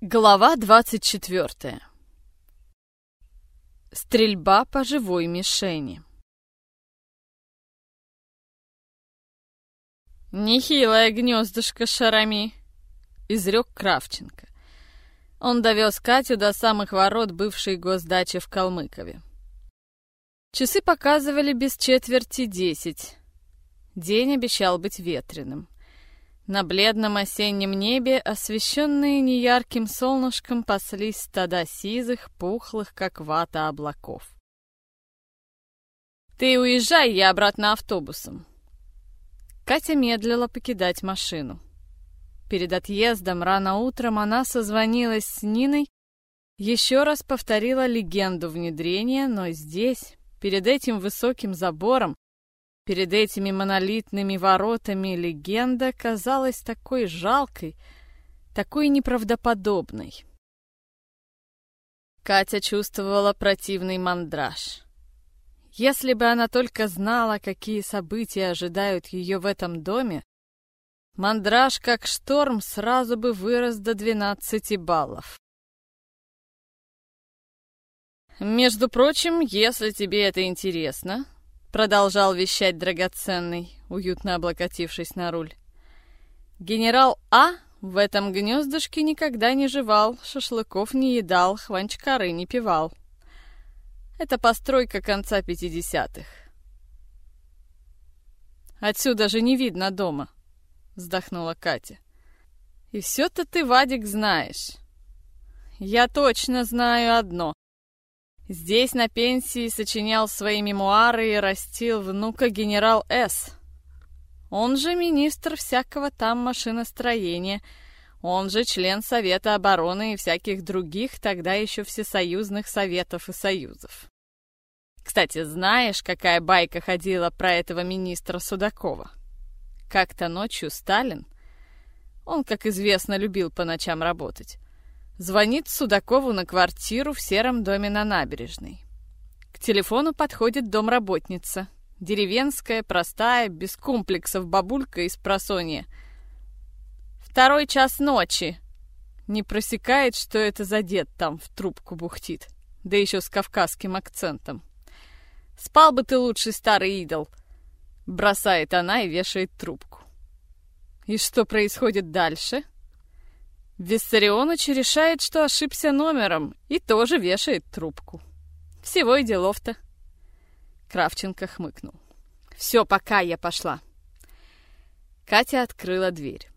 Глава 24. Стрельба по живой мишени. «Нехилое гнездышко шарами», — изрек Кравченко. Он довез Катю до самых ворот бывшей госдачи в Калмыкове. Часы показывали без четверти десять. День обещал быть ветреным. На бледном осеннем небе, освещенные неярким солнышком, паслись стада сизых, пухлых, как вата облаков. «Ты уезжай, я обратно автобусом». Катя медлила покидать машину. Перед отъездом рано утром она созвонилась с Ниной, еще раз повторила легенду внедрения, но здесь, перед этим высоким забором, Перед этими монолитными воротами легенда казалась такой жалкой, такой неправдоподобной. Катя чувствовала противный мандраж. Если бы она только знала, какие события ожидают ее в этом доме, мандраж, как шторм, сразу бы вырос до 12 баллов. Между прочим, если тебе это интересно, Продолжал вещать драгоценный, уютно облокотившись на руль. Генерал А в этом гнездышке никогда не жевал, шашлыков не едал, хванчкары не пивал. Это постройка конца пятидесятых. Отсюда же не видно дома, вздохнула Катя. И все-то ты, Вадик, знаешь. Я точно знаю одно. Здесь на пенсии сочинял свои мемуары и растил внука генерал С. Он же министр всякого там машиностроения, он же член Совета обороны и всяких других тогда еще всесоюзных советов и союзов. Кстати, знаешь, какая байка ходила про этого министра Судакова? Как-то ночью Сталин, он, как известно, любил по ночам работать, Звонит Судакову на квартиру в сером доме на набережной. К телефону подходит домработница. Деревенская, простая, без комплексов бабулька из просонья. Второй час ночи. Не просекает, что это за дед там в трубку бухтит. Да еще с кавказским акцентом. Спал бы ты лучше, старый идол. Бросает она и вешает трубку. И что происходит дальше? — Виссарионович решает, что ошибся номером, и тоже вешает трубку. Всего и делов-то. Кравченко хмыкнул. «Все, пока я пошла». Катя открыла дверь.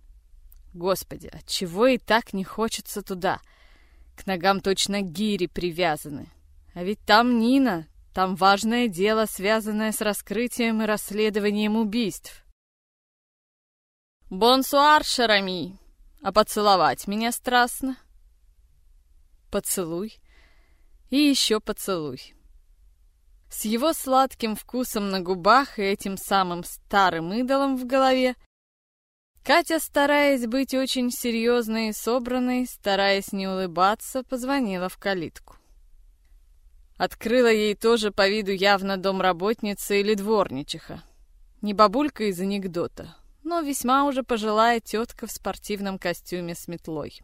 Господи, отчего и так не хочется туда? К ногам точно гири привязаны. А ведь там Нина, там важное дело, связанное с раскрытием и расследованием убийств. «Бонсуар, Шарами!» А поцеловать меня страстно? Поцелуй. И еще поцелуй. С его сладким вкусом на губах и этим самым старым идолом в голове, Катя, стараясь быть очень серьезной и собранной, стараясь не улыбаться, позвонила в калитку. Открыла ей тоже по виду явно домработница или дворничиха. Не бабулька из анекдота, но весьма уже пожилая тетка в спортивном костюме с метлой.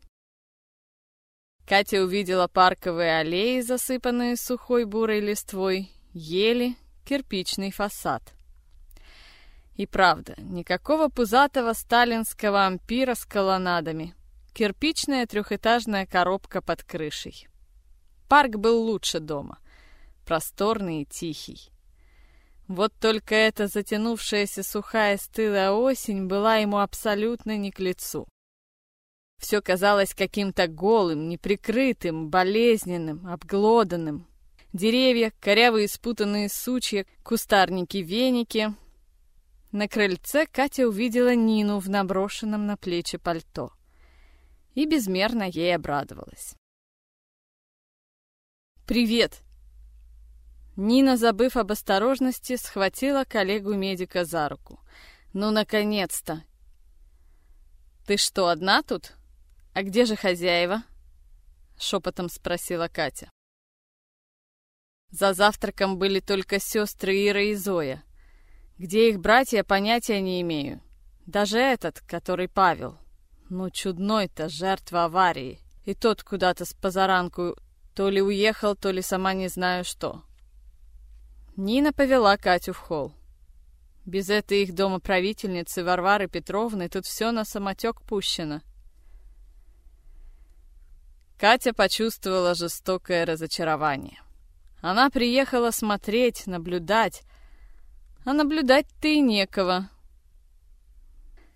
Катя увидела парковые аллеи, засыпанные сухой бурой листвой, ели, кирпичный фасад. И правда, никакого пузатого сталинского ампира с колоннадами. Кирпичная трехэтажная коробка под крышей. Парк был лучше дома. Просторный и тихий. Вот только эта затянувшаяся сухая стылая осень была ему абсолютно не к лицу. Все казалось каким-то голым, неприкрытым, болезненным, обглоданным. Деревья, корявые спутанные сучья, кустарники-веники. На крыльце Катя увидела Нину в наброшенном на плечи пальто. И безмерно ей обрадовалась. «Привет!» Нина, забыв об осторожности, схватила коллегу-медика за руку. «Ну, наконец-то!» «Ты что, одна тут? А где же хозяева?» Шепотом спросила Катя. За завтраком были только сестры Ира и Зоя. Где их братья, понятия не имею. Даже этот, который Павел. Ну, чудной-то, жертва аварии. и тот куда-то с позаранку то ли уехал, то ли сама не знаю что. Нина повела Катю в холл. Без этой их домоправительницы Варвары Петровны тут все на самотек пущено. Катя почувствовала жестокое разочарование. Она приехала смотреть, наблюдать, а наблюдать-то и некого.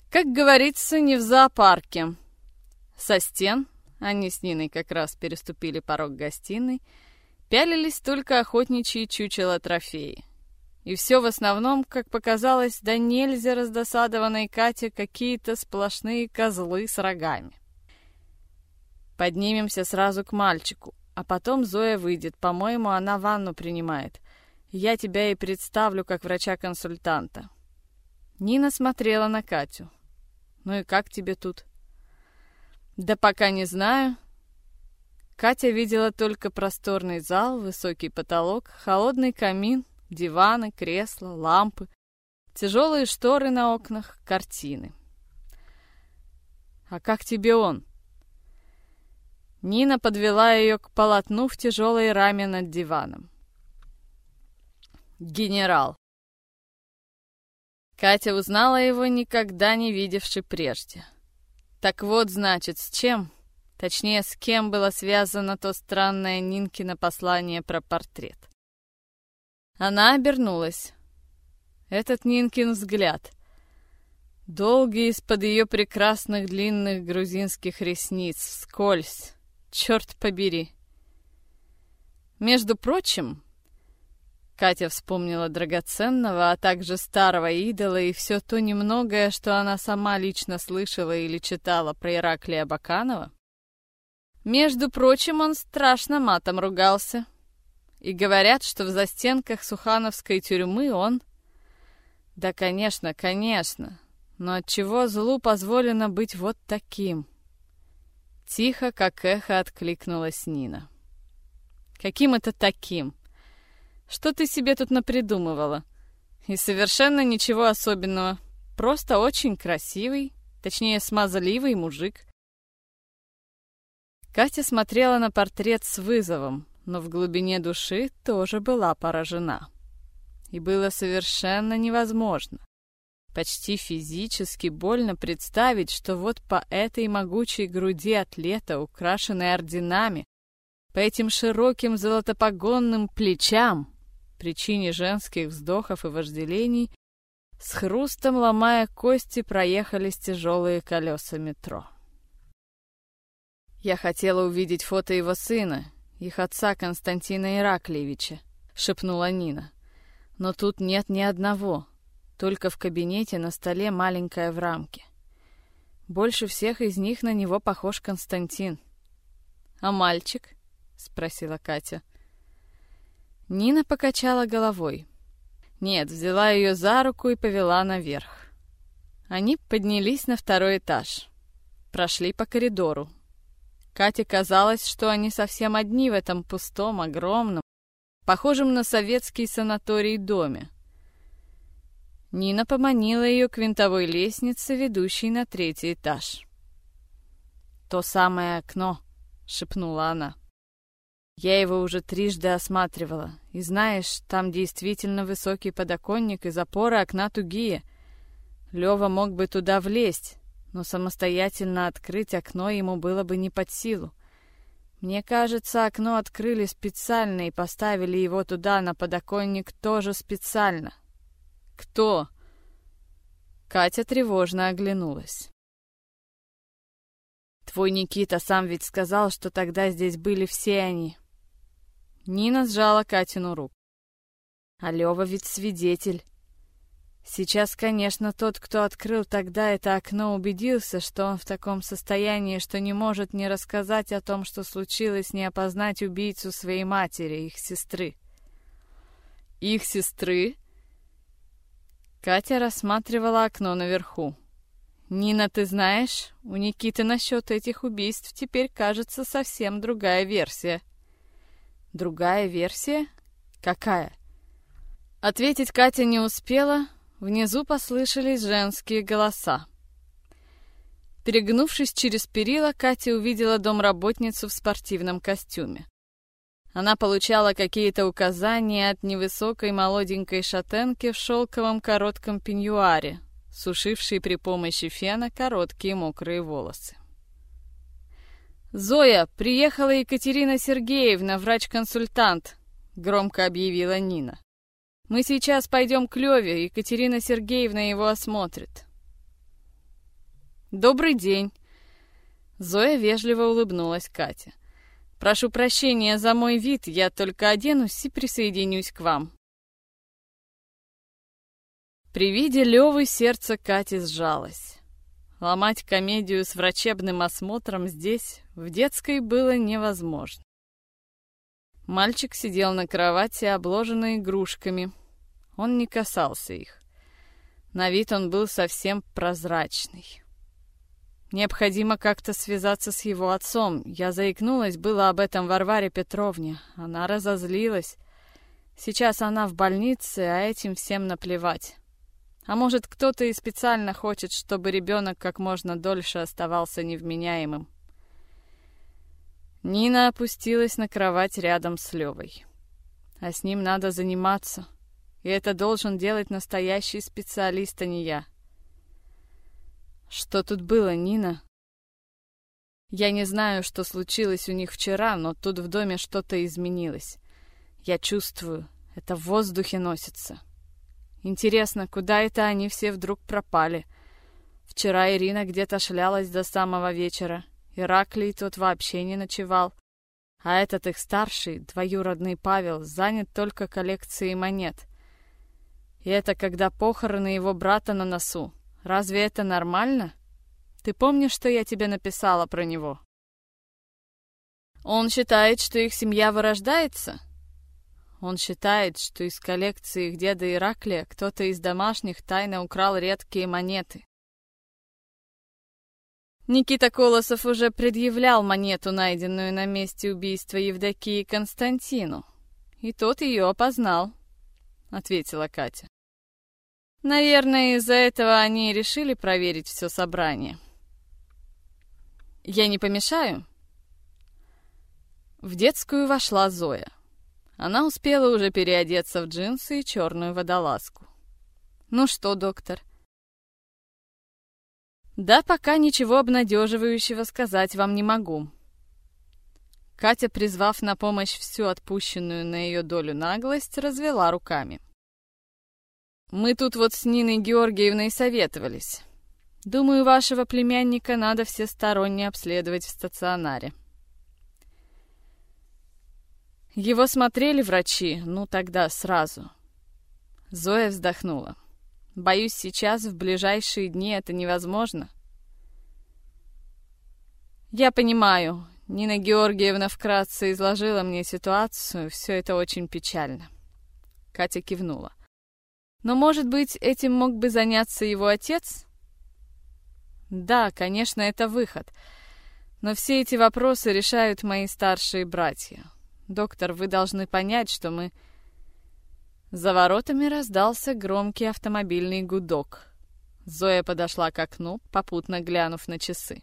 Как говорится, не в зоопарке. Со стен, они с Ниной как раз переступили порог гостиной, Пялились только охотничьи чучела трофеи. И все в основном, как показалось, да нельзя раздосадованной Кате какие-то сплошные козлы с рогами. Поднимемся сразу к мальчику, а потом Зоя выйдет. По-моему, она ванну принимает. Я тебя и представлю как врача-консультанта. Нина смотрела на Катю. Ну и как тебе тут? Да пока не знаю. Катя видела только просторный зал, высокий потолок, холодный камин, диваны, кресла, лампы, тяжелые шторы на окнах, картины. «А как тебе он?» Нина подвела ее к полотну в тяжелой раме над диваном. «Генерал». Катя узнала его, никогда не видевший прежде. «Так вот, значит, с чем?» Точнее, с кем было связано то странное Нинкино послание про портрет. Она обернулась. Этот Нинкин взгляд. Долгий из-под ее прекрасных длинных грузинских ресниц, вскользь. Черт побери. Между прочим, Катя вспомнила драгоценного, а также старого идола и все то немногое, что она сама лично слышала или читала про Ираклия Баканова. Между прочим, он страшно матом ругался. И говорят, что в застенках Сухановской тюрьмы он... Да, конечно, конечно. Но от чего злу позволено быть вот таким? Тихо, как эхо, откликнулась Нина. Каким это таким? Что ты себе тут напридумывала? И совершенно ничего особенного. Просто очень красивый, точнее, смазливый мужик — Катя смотрела на портрет с вызовом, но в глубине души тоже была поражена. И было совершенно невозможно, почти физически больно представить, что вот по этой могучей груди атлета, украшенной орденами, по этим широким золотопогонным плечам, причине женских вздохов и вожделений, с хрустом ломая кости проехались тяжелые колеса метро. «Я хотела увидеть фото его сына, их отца Константина Ираклиевича», — шепнула Нина. «Но тут нет ни одного, только в кабинете на столе маленькая в рамке. Больше всех из них на него похож Константин». «А мальчик?» — спросила Катя. Нина покачала головой. Нет, взяла ее за руку и повела наверх. Они поднялись на второй этаж. Прошли по коридору, Кате казалось, что они совсем одни в этом пустом, огромном, похожем на советский санаторий доме. Нина поманила ее к винтовой лестнице, ведущей на третий этаж. «То самое окно», — шепнула она. «Я его уже трижды осматривала, и знаешь, там действительно высокий подоконник и запоры окна тугие. Лева мог бы туда влезть, но самостоятельно открыть окно ему было бы не под силу. Мне кажется, окно открыли специально и поставили его туда, на подоконник, тоже специально. Кто? Катя тревожно оглянулась. Твой Никита сам ведь сказал, что тогда здесь были все они. Нина сжала Катину руку. А Лёва ведь свидетель. Сейчас, конечно, тот, кто открыл тогда это окно, убедился, что он в таком состоянии, что не может не рассказать о том, что случилось, не опознать убийцу своей матери, их сестры. Их сестры? Катя рассматривала окно наверху. «Нина, ты знаешь, у Никиты насчет этих убийств теперь, кажется, совсем другая версия». «Другая версия? Какая?» Ответить Катя не успела, Внизу послышались женские голоса. Перегнувшись через перила, Катя увидела домработницу в спортивном костюме. Она получала какие-то указания от невысокой молоденькой шатенки в шелковом коротком пеньюаре, сушившей при помощи фена короткие мокрые волосы. «Зоя, приехала Екатерина Сергеевна, врач-консультант», — громко объявила Нина. «Мы сейчас пойдем к Леве, Екатерина Сергеевна его осмотрит». «Добрый день!» Зоя вежливо улыбнулась Кате. «Прошу прощения за мой вид, я только оденусь и присоединюсь к вам». При виде Левы сердце Кати сжалось. Ломать комедию с врачебным осмотром здесь, в детской, было невозможно. Мальчик сидел на кровати, обложенной игрушками. Он не касался их. На вид он был совсем прозрачный. Необходимо как-то связаться с его отцом. Я заикнулась было об этом Варваре Петровне. Она разозлилась. Сейчас она в больнице, а этим всем наплевать. А может, кто-то и специально хочет, чтобы ребенок как можно дольше оставался невменяемым. Нина опустилась на кровать рядом с Левой. А с ним надо заниматься. И это должен делать настоящий специалист, а не я. Что тут было, Нина? Я не знаю, что случилось у них вчера, но тут в доме что-то изменилось. Я чувствую, это в воздухе носится. Интересно, куда это они все вдруг пропали? Вчера Ирина где-то шлялась до самого вечера. Ираклий тот вообще не ночевал. А этот их старший, двоюродный Павел, занят только коллекцией монет. И это когда похороны его брата на носу. Разве это нормально? Ты помнишь, что я тебе написала про него? Он считает, что их семья вырождается? Он считает, что из коллекции их деда Ираклия кто-то из домашних тайно украл редкие монеты. Никита Колосов уже предъявлял монету, найденную на месте убийства Евдокии Константину. И тот ее опознал, — ответила Катя. Наверное, из-за этого они решили проверить все собрание. Я не помешаю? В детскую вошла Зоя. Она успела уже переодеться в джинсы и черную водолазку. Ну что, доктор? Да, пока ничего обнадеживающего сказать вам не могу. Катя, призвав на помощь всю отпущенную на ее долю наглость, развела руками. — мы тут вот с Ниной Георгиевной советовались. Думаю, вашего племянника надо всесторонне обследовать в стационаре. Его смотрели врачи, ну тогда сразу. Зоя вздохнула. Боюсь, сейчас, в ближайшие дни, это невозможно. Я понимаю. Нина Георгиевна вкратце изложила мне ситуацию. Все это очень печально. Катя кивнула. Но, может быть, этим мог бы заняться его отец? Да, конечно, это выход. Но все эти вопросы решают мои старшие братья. Доктор, вы должны понять, что мы... За воротами раздался громкий автомобильный гудок. Зоя подошла к окну, попутно глянув на часы.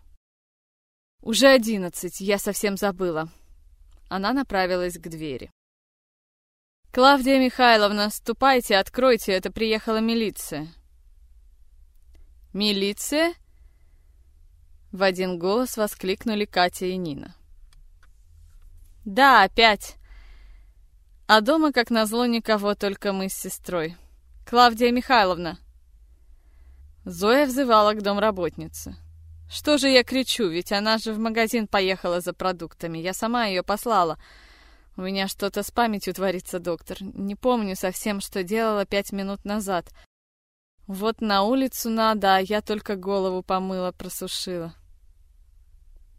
«Уже одиннадцать, я совсем забыла». Она направилась к двери. «Клавдия Михайловна, ступайте, откройте, это приехала милиция». «Милиция?» В один голос воскликнули Катя и Нина. «Да, опять!» А дома, как назло, никого, только мы с сестрой. «Клавдия Михайловна!» Зоя взывала к домработнице. «Что же я кричу, ведь она же в магазин поехала за продуктами, я сама ее послала». У меня что-то с памятью творится, доктор. Не помню совсем, что делала пять минут назад. Вот на улицу надо, а я только голову помыла, просушила.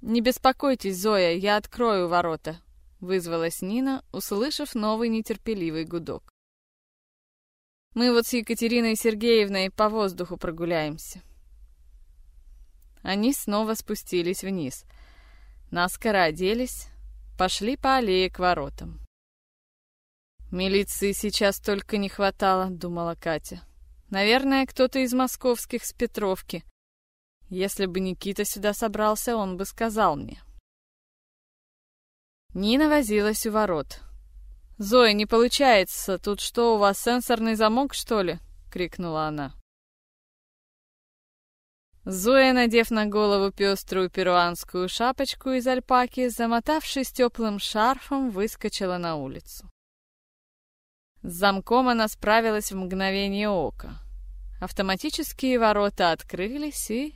«Не беспокойтесь, Зоя, я открою ворота», — вызвалась Нина, услышав новый нетерпеливый гудок. «Мы вот с Екатериной Сергеевной по воздуху прогуляемся». Они снова спустились вниз. Наскоро оделись, Пошли по аллее к воротам. «Милиции сейчас только не хватало», — думала Катя. «Наверное, кто-то из московских с Петровки. Если бы Никита сюда собрался, он бы сказал мне. Нина возилась у ворот. «Зоя, не получается. Тут что, у вас сенсорный замок, что ли?» — крикнула она. Зоя, надев на голову пеструю перуанскую шапочку из альпаки, замотавшись теплым шарфом, выскочила на улицу. С замком она справилась в мгновение ока. Автоматические ворота открылись, и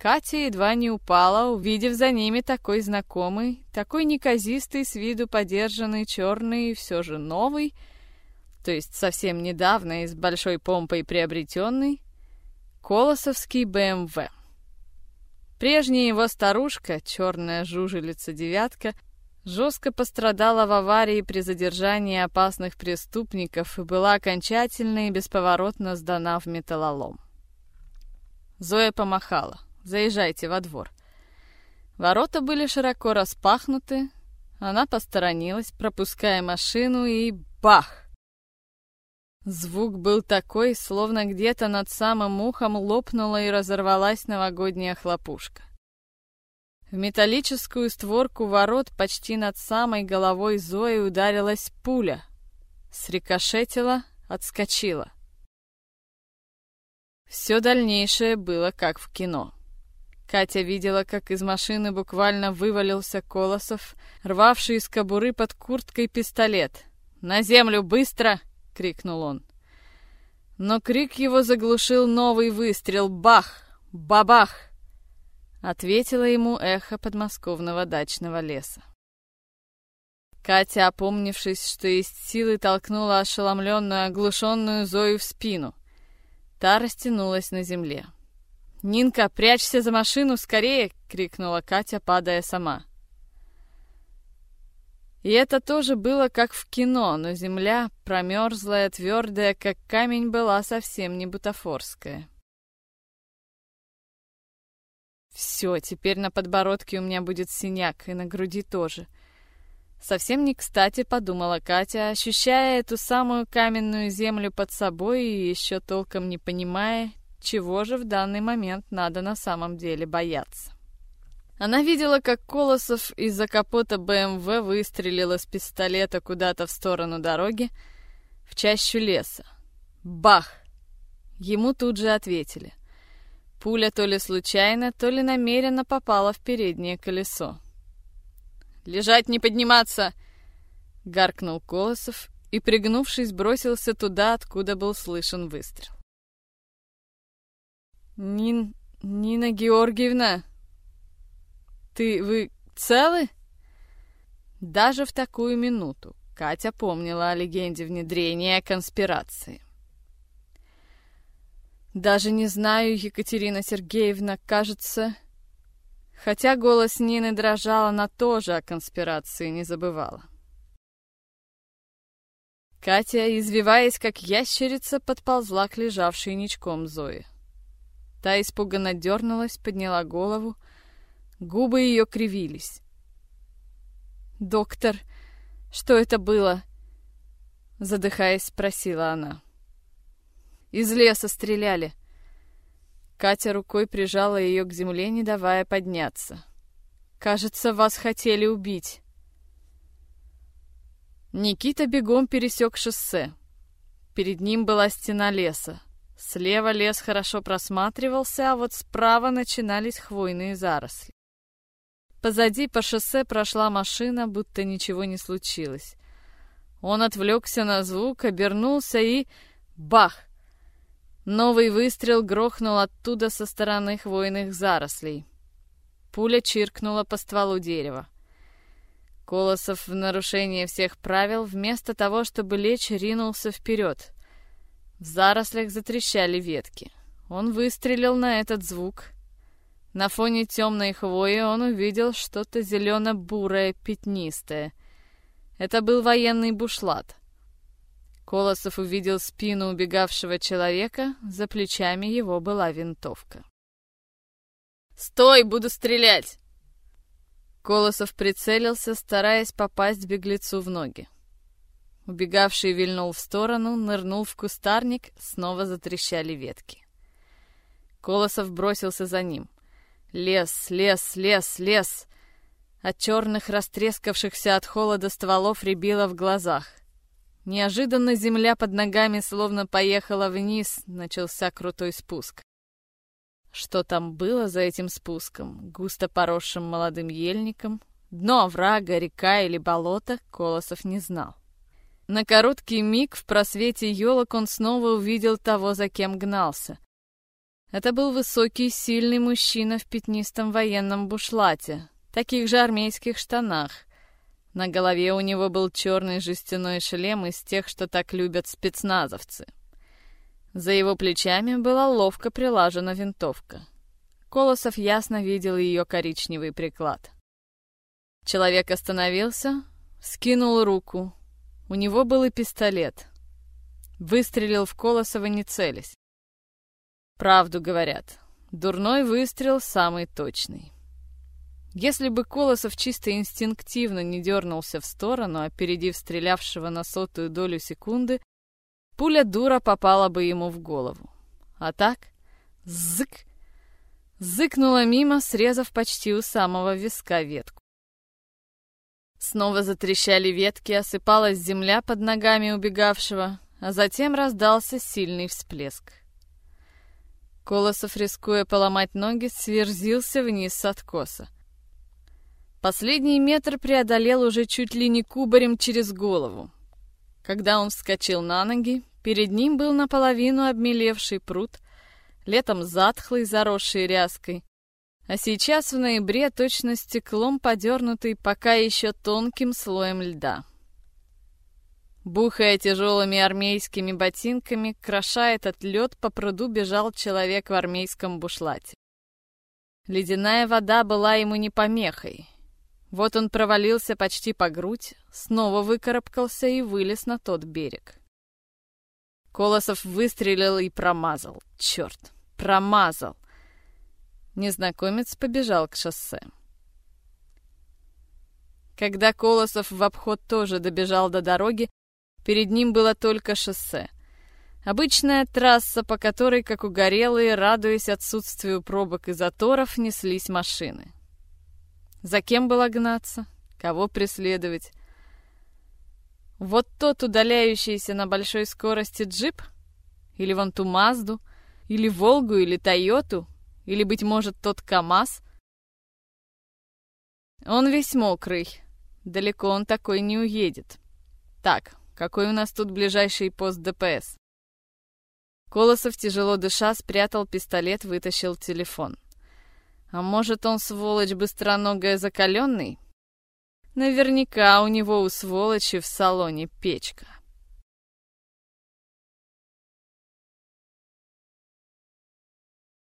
Катя едва не упала, увидев за ними такой знакомый, такой неказистый с виду подержанный, черный и все же новый, то есть совсем недавно и с большой помпой приобретенный, колосовский БМВ. Прежняя его старушка, черная жужелица-девятка, жестко пострадала в аварии при задержании опасных преступников и была окончательно и бесповоротно сдана в металлолом. Зоя помахала. Заезжайте во двор. Ворота были широко распахнуты. Она посторонилась, пропуская машину, и бах! Звук был такой, словно где-то над самым ухом лопнула и разорвалась новогодняя хлопушка. В металлическую створку ворот почти над самой головой Зои ударилась пуля. Срикошетила, отскочила. Все дальнейшее было как в кино. Катя видела, как из машины буквально вывалился Колосов, рвавший из кобуры под курткой пистолет. «На землю, быстро!» — крикнул он. Но крик его заглушил новый выстрел. Бах! Бабах! Ответило ему эхо подмосковного дачного леса. Катя, опомнившись, что есть силы, толкнула ошеломленную, оглушенную Зою в спину. Та растянулась на земле. «Нинка, прячься за машину, скорее!» — крикнула Катя, падая сама. И это тоже было как в кино, но земля, промерзлая, твердая, как камень, была совсем не бутафорская. Все, теперь на подбородке у меня будет синяк, и на груди тоже. Совсем не кстати, подумала Катя, ощущая эту самую каменную землю под собой и еще толком не понимая, чего же в данный момент надо на самом деле бояться. Она видела, как Колосов из-за капота БМВ выстрелил из пистолета куда-то в сторону дороги, в чащу леса. Бах! Ему тут же ответили. Пуля то ли случайно, то ли намеренно попала в переднее колесо. «Лежать, не подниматься!» — гаркнул Колосов и, пригнувшись, бросился туда, откуда был слышен выстрел. Нин... Нина Георгиевна, ты... вы целы? Даже в такую минуту Катя помнила о легенде внедрения конспирации. Даже не знаю, Екатерина Сергеевна, кажется... Хотя голос Нины дрожал, она тоже о конспирации не забывала. Катя, извиваясь как ящерица, подползла к лежавшей ничком Зои. Та испуганно дернулась, подняла голову. Губы ее кривились. «Доктор, что это было?» Задыхаясь, спросила она. «Из леса стреляли». Катя рукой прижала ее к земле, не давая подняться. «Кажется, вас хотели убить». Никита бегом пересек шоссе. Перед ним была стена леса. Слева лес хорошо просматривался, а вот справа начинались хвойные заросли. Позади по шоссе прошла машина, будто ничего не случилось. Он отвлекся на звук, обернулся и... Бах! Новый выстрел грохнул оттуда со стороны хвойных зарослей. Пуля чиркнула по стволу дерева. Колосов в нарушение всех правил, вместо того, чтобы лечь, ринулся вперед. В зарослях затрещали ветки. Он выстрелил на этот звук. На фоне темной хвои он увидел что-то зелено-бурое, пятнистое. Это был военный бушлат. Колосов увидел спину убегавшего человека, за плечами его была винтовка. «Стой, буду стрелять!» Колосов прицелился, стараясь попасть беглецу в ноги. Убегавший вильнул в сторону, нырнул в кустарник, снова затрещали ветки. Колосов бросился за ним. Лес, лес, лес, лес. От черных, растрескавшихся от холода стволов рябило в глазах. Неожиданно земля под ногами словно поехала вниз, начался крутой спуск. Что там было за этим спуском, густо поросшим молодым ельником, дно оврага, река или болото, Колосов не знал. На короткий миг в просвете елок он снова увидел того, за кем гнался. Это был высокий, сильный мужчина в пятнистом военном бушлате, таких же армейских штанах — на голове у него был черный жестяной шлем из тех, что так любят спецназовцы. За его плечами была ловко прилажена винтовка. Колосов ясно видел ее коричневый приклад. Человек остановился, скинул руку. У него был и пистолет. Выстрелил в Колосова, не целясь. Правду говорят, дурной выстрел самый точный. Если бы Колосов чисто инстинктивно не дернулся в сторону, опередив стрелявшего на сотую долю секунды, пуля дура попала бы ему в голову. А так, зык, зыкнула мимо, срезав почти у самого виска ветку. Снова затрещали ветки, осыпалась земля под ногами убегавшего, а затем раздался сильный всплеск. Колосов, рискуя поломать ноги, сверзился вниз с откоса. Последний метр преодолел уже чуть ли не кубарем через голову. Когда он вскочил на ноги, перед ним был наполовину обмелевший пруд, летом затхлый, заросший ряской, а сейчас в ноябре точно стеклом подернутый пока еще тонким слоем льда. Бухая тяжелыми армейскими ботинками, кроша этот лед, по пруду бежал человек в армейском бушлате. Ледяная вода была ему не помехой, вот он провалился почти по грудь, снова выкарабкался и вылез на тот берег. Колосов выстрелил и промазал. Черт, промазал. Незнакомец побежал к шоссе. Когда Колосов в обход тоже добежал до дороги, перед ним было только шоссе. Обычная трасса, по которой, как угорелые, радуясь отсутствию пробок и заторов, неслись машины. За кем было гнаться? Кого преследовать? Вот тот удаляющийся на большой скорости джип? Или вон ту Мазду? Или Волгу, или Тойоту? Или, быть может, тот КамАЗ? Он весь мокрый. Далеко он такой не уедет. Так, какой у нас тут ближайший пост ДПС? Колосов, тяжело дыша, спрятал пистолет, вытащил телефон. А может, он, сволочь быстроногая, закаленный? Наверняка у него у сволочи в салоне печка.